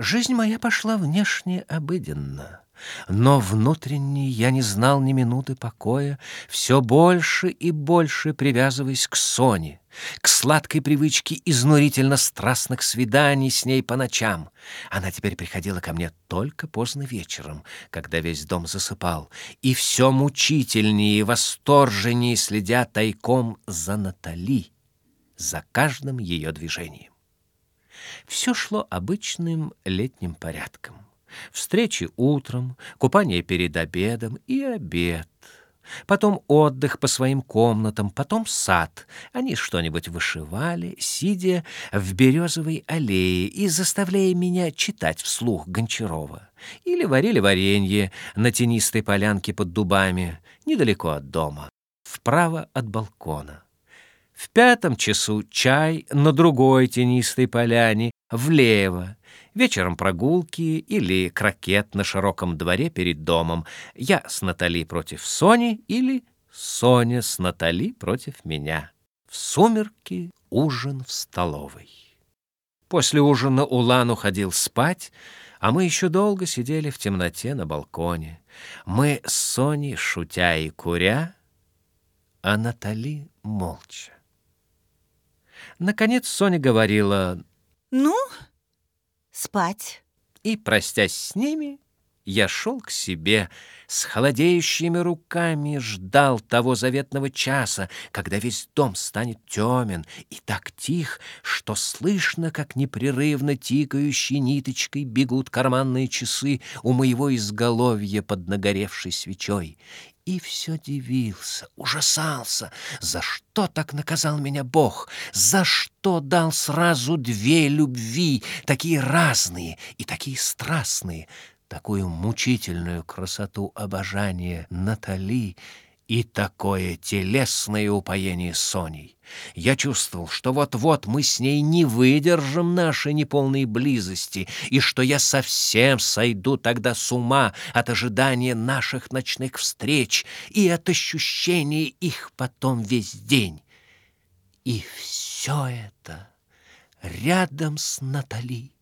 Жизнь моя пошла внешне обыденно. Но внутренне я не знал ни минуты покоя, все больше и больше привязываясь к Соне, к сладкой привычке изнурительно страстных свиданий с ней по ночам. Она теперь приходила ко мне только поздно вечером, когда весь дом засыпал, и все мучительнее и восторженнее следя тайком за Натали, за каждым ее движением. Все шло обычным летним порядком. Встречи утром, купание перед обедом и обед. Потом отдых по своим комнатам, потом сад. Они что-нибудь вышивали, сидя в березовой аллее и заставляя меня читать вслух Гончарова. Или варили варенье на тенистой полянке под дубами, недалеко от дома, вправо от балкона. В пятом часу чай на другой тенистой поляне, влево. Вечером прогулки или крокет на широком дворе перед домом. Я с Натали против Сони или Соня с Натали против меня. В сумерки ужин в столовой. После ужина Улан уходил спать, а мы еще долго сидели в темноте на балконе. Мы с Соней, шутя и куря, а Натали молча. Наконец Соня говорила «Ну, спать». И, простясь с ними, я шел к себе, с холодеющими руками ждал того заветного часа, когда весь дом станет темен и так тих, что слышно, как непрерывно тикающей ниточкой бегут карманные часы у моего изголовья под нагоревшей свечой. И все дивился, ужасался, за что так наказал меня Бог, за что дал сразу две любви, такие разные и такие страстные, такую мучительную красоту обожания Натали и такое телесное упоение Соней. Я чувствовал, что вот-вот мы с ней не выдержим нашей неполной близости, и что я совсем сойду тогда с ума от ожидания наших ночных встреч и от ощущения их потом весь день. И все это рядом с Натали.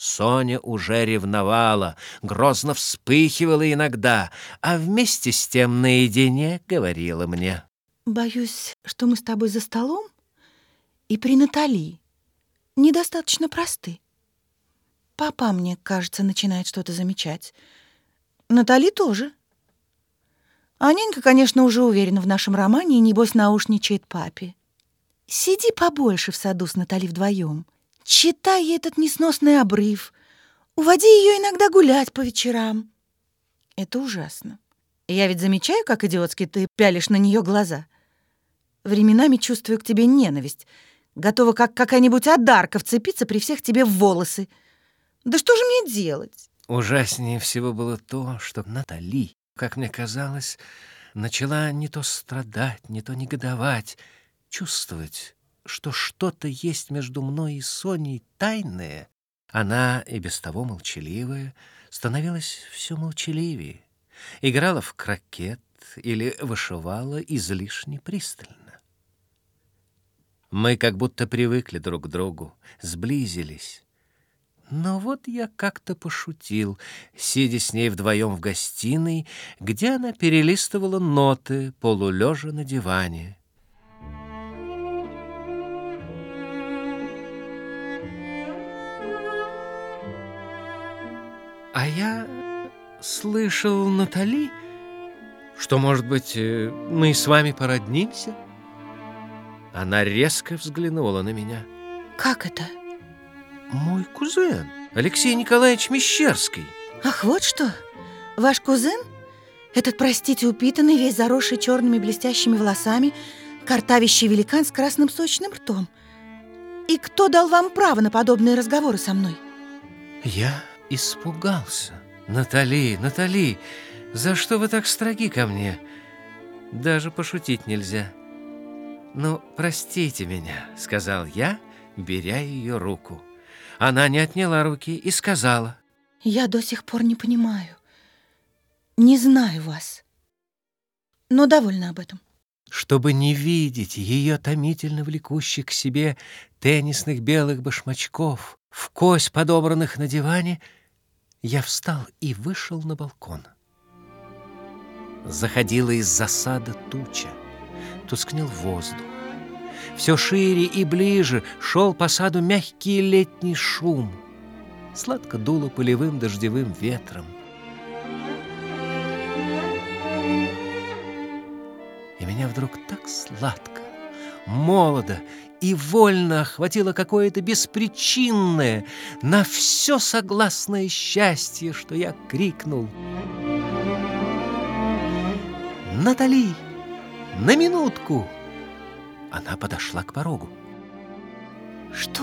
Соня уже ревновала, грозно вспыхивала иногда, а вместе с тем наедине говорила мне. «Боюсь, что мы с тобой за столом и при Натали недостаточно просты. Папа, мне кажется, начинает что-то замечать. Натали тоже. А нянька, конечно, уже уверена в нашем романе и, небось, наушничает папе. Сиди побольше в саду с Натали вдвоем. Читай ей этот несносный обрыв. Уводи ее иногда гулять по вечерам. Это ужасно. Я ведь замечаю, как идиотски ты пялишь на нее глаза. Временами чувствую к тебе ненависть. Готова, как какая-нибудь одарка, вцепиться при всех тебе в волосы. Да что же мне делать? Ужаснее всего было то, что Натали, как мне казалось, начала не то страдать, не то негодовать, чувствовать, что что-то есть между мной и Соней тайное, она, и без того молчаливая, становилась все молчаливее, играла в крокет или вышивала излишне пристально. Мы как будто привыкли друг к другу, сблизились. Но вот я как-то пошутил, сидя с ней вдвоем в гостиной, где она перелистывала ноты, полулежа на диване. Я слышал, Натали, что, может быть, э, мы с вами породнимся? Она резко взглянула на меня. Как это? Мой кузен, Алексей Николаевич Мещерский. Ах, вот что? Ваш кузен? Этот, простите, упитанный, весь заросший черными блестящими волосами, картавящий великан с красным сочным ртом. И кто дал вам право на подобные разговоры со мной? Я испугался. Натали, Натали, за что вы так строги ко мне? Даже пошутить нельзя. Ну, простите меня, сказал я, беря ее руку. Она не отняла руки и сказала. Я до сих пор не понимаю. Не знаю вас. Но довольна об этом. чтобы не видеть ее томительно влекущих к себе теннисных белых башмачков, в кость подобранных на диване, я встал и вышел на балкон. Заходила из засада туча, тускнел воздух. Все шире и ближе шел по саду мягкий летний шум. Сладко дуло полевым дождевым ветром. И меня вдруг так сладко, молодо и вольно охватило какое-то беспричинное, на все согласное счастье, что я крикнул «Натали, на минутку!» Она подошла к порогу. Что?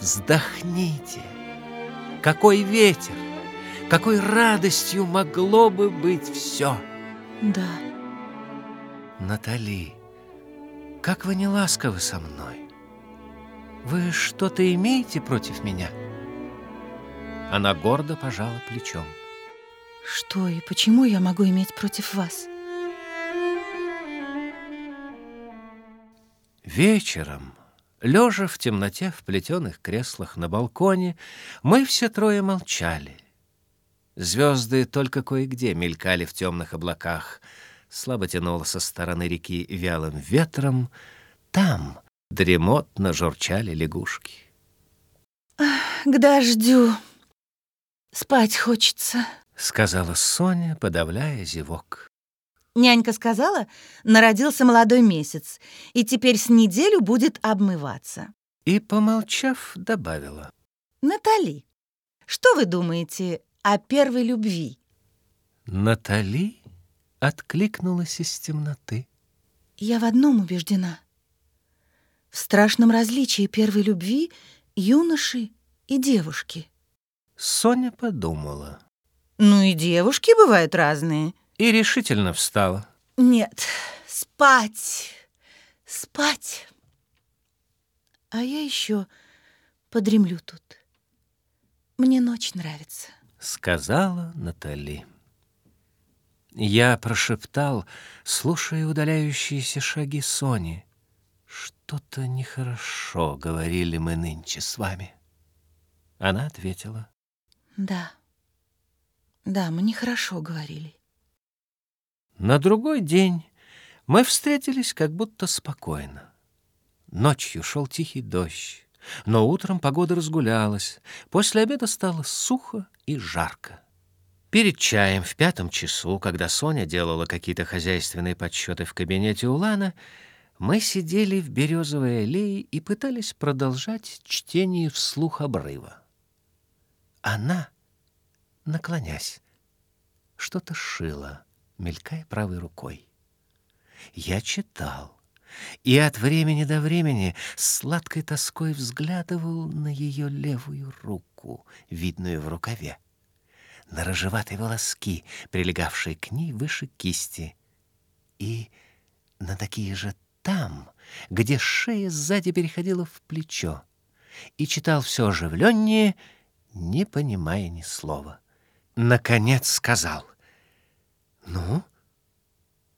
Вздохните! Какой ветер! Какой радостью могло бы быть все! Да. Натали, как вы не ласковы со мной. Вы что-то имеете против меня? Она гордо пожала плечом. Что и почему я могу иметь против вас? Вечером, лежа в темноте в плетеных креслах на балконе, мы все трое молчали. Звезды только кое-где мелькали в темных облаках. Слабо тянуло со стороны реки вялым ветром. Там дремотно журчали лягушки. К дождю. Спать хочется, — сказала Соня, подавляя зевок. Нянька сказала, народился молодой месяц, и теперь с неделю будет обмываться. И, помолчав, добавила. Натали, что вы думаете о первой любви? Натали откликнулась из темноты. Я в одном убеждена. В страшном различии первой любви юноши и девушки. Соня подумала. Ну и девушки бывают разные и решительно встала. Нет, спать, спать. А я еще подремлю тут. Мне ночь нравится. Сказала Натали. Я прошептал, слушая удаляющиеся шаги Сони. «Что-то нехорошо, — говорили мы нынче с вами». Она ответила. «Да, да, мы нехорошо говорили». На другой день мы встретились как будто спокойно. Ночью шел тихий дождь, но утром погода разгулялась. После обеда стало сухо и жарко. Перед чаем в пятом часу, когда Соня делала какие-то хозяйственные подсчеты в кабинете Улана, мы сидели в березовой аллее и пытались продолжать чтение вслух обрыва. Она, наклонясь, что-то шила — мелькая правой рукой. Я читал, и от времени до времени сладкой тоской взглядывал на ее левую руку, видную в рукаве, на рыжеватые волоски, прилегавшие к ней выше кисти, и на такие же там, где шея сзади переходила в плечо, и читал все оживленнее, не понимая ни слова. Наконец сказал. Ну,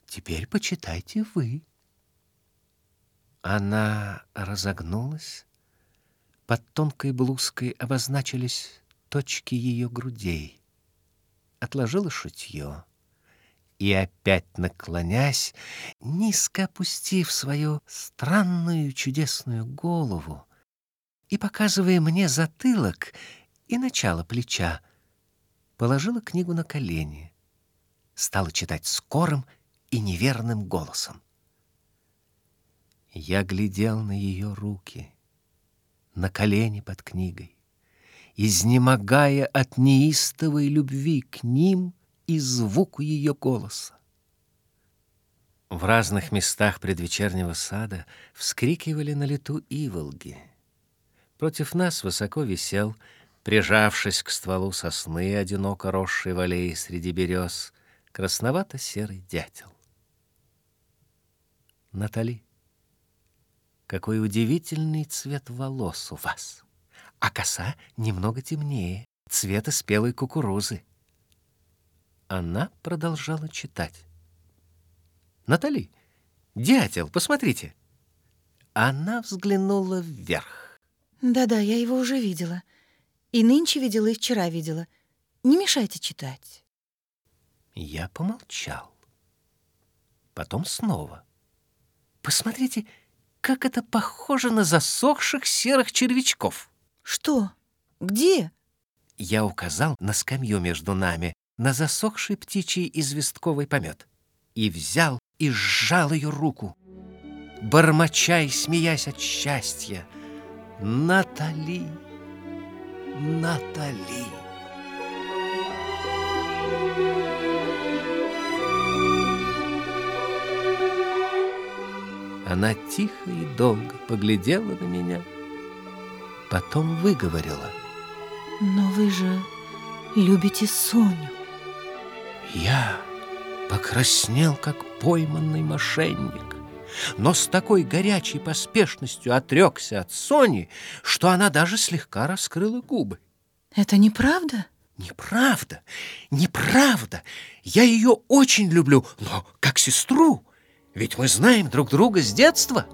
теперь почитайте вы. Она разогнулась. Под тонкой блузкой обозначились точки ее грудей. Отложила шутье и, опять наклонясь, низко опустив свою странную чудесную голову и, показывая мне затылок и начало плеча, положила книгу на колени — стала читать скорым и неверным голосом. Я глядел на ее руки, на колени под книгой, изнемогая от неистовой любви к ним и звуку ее голоса. В разных местах предвечернего сада вскрикивали на лету иволги. Против нас высоко висел, прижавшись к стволу сосны, одиноко росшей в аллее среди берез, красновато-серый дятел. Натали, какой удивительный цвет волос у вас, а коса немного темнее, цвета спелой кукурузы. Она продолжала читать. Натали, Дятел, посмотрите. Она взглянула вверх. Да-да, я его уже видела. И нынче видела, и вчера видела. Не мешайте читать. Я помолчал. Потом снова. Посмотрите, как это похоже на засохших серых червячков. Что? Где? Я указал на скамью между нами, на засохший птичий известковый помет. И взял и сжал ее руку, бормоча и смеясь от счастья. Натали, Натали. Она тихо и долго поглядела на меня, потом выговорила. Но вы же любите Соню. Я покраснел, как пойманный мошенник, но с такой горячей поспешностью отрекся от Сони, что она даже слегка раскрыла губы. Это неправда? Неправда, неправда. Я ее очень люблю, но как сестру. Ведь мы знаем друг друга с детства.